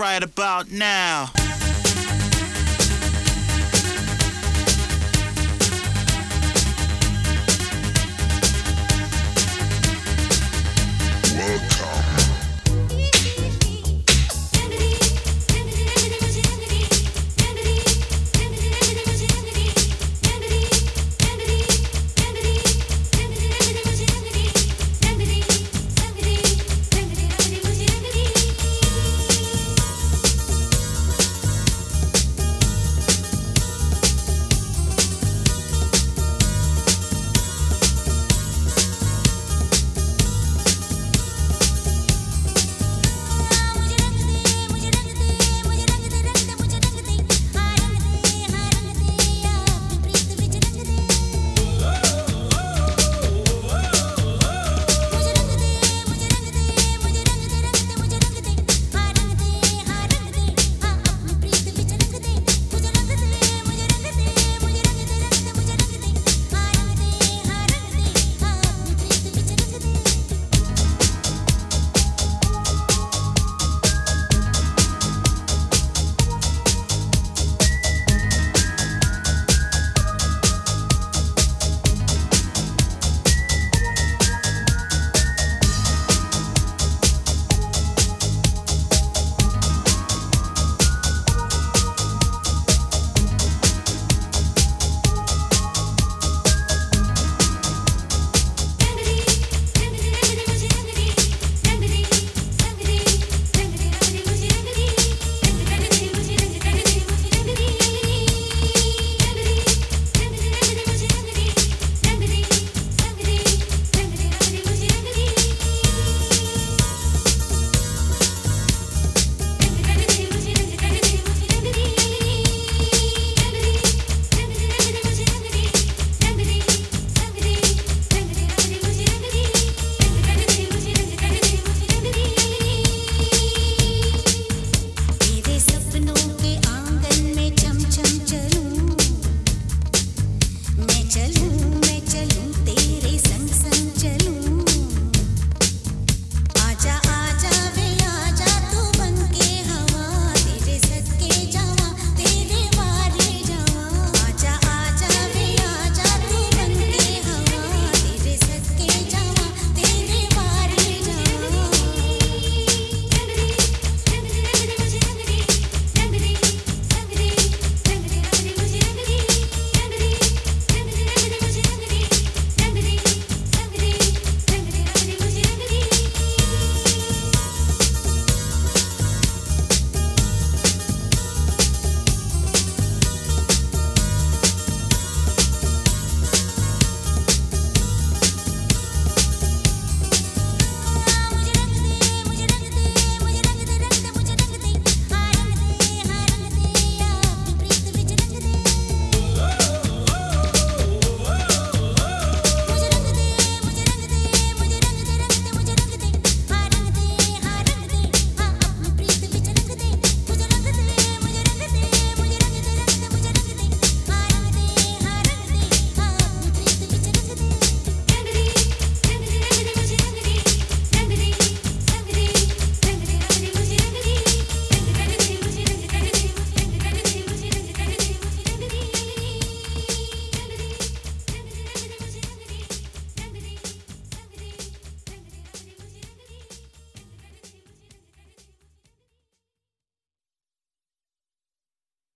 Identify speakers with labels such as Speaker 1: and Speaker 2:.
Speaker 1: right about now.